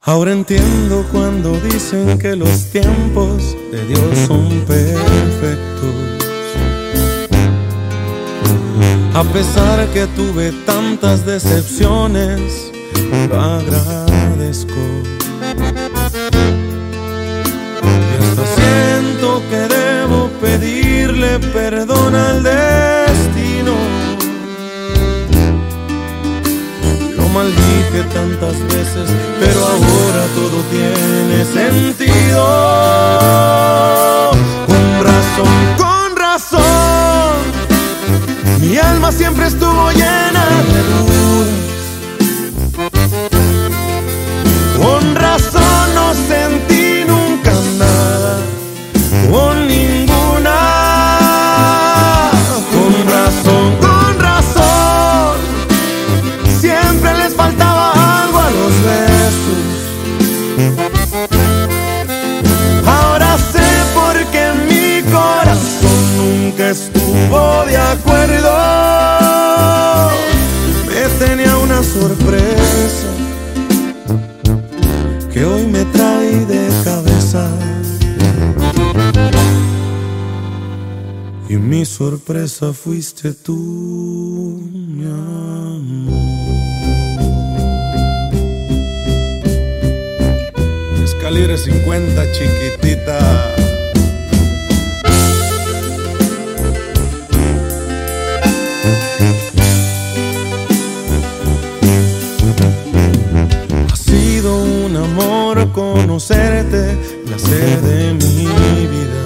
Ahora entiendo cuando dicen que los tiempos de Dios son perfectos. A pesar que tuve tantas decepciones, lo agradezco. Y hasta siento que debo pedirle perdón al destino. Lo maldije tantas veces, pero ahora todo tiene sentido. Estuvo de acuerdo. Me tenía una sorpresa que hoy me trae de cabeza. Y mi sorpresa fuiste tú, mi amor. Escalera 50, chiquitita. Conocerte, placer de mi vida.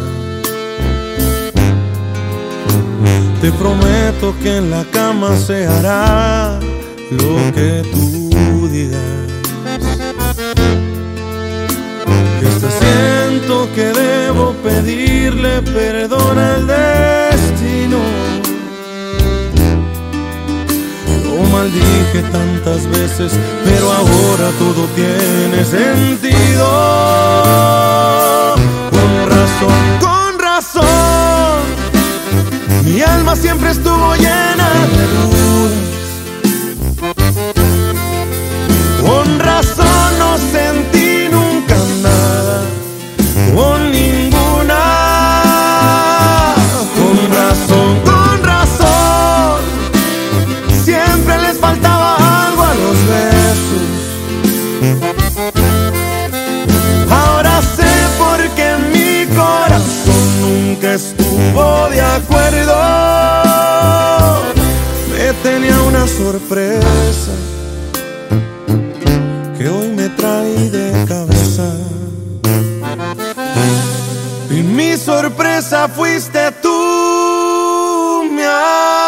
Te prometo que en la cama se hará lo que tú digas. Hasta siento que debo pedirle perdón al destino. Maldije tantas veces, pero ahora todo tiene sentido. sorpresa fuiste tú, mi amor.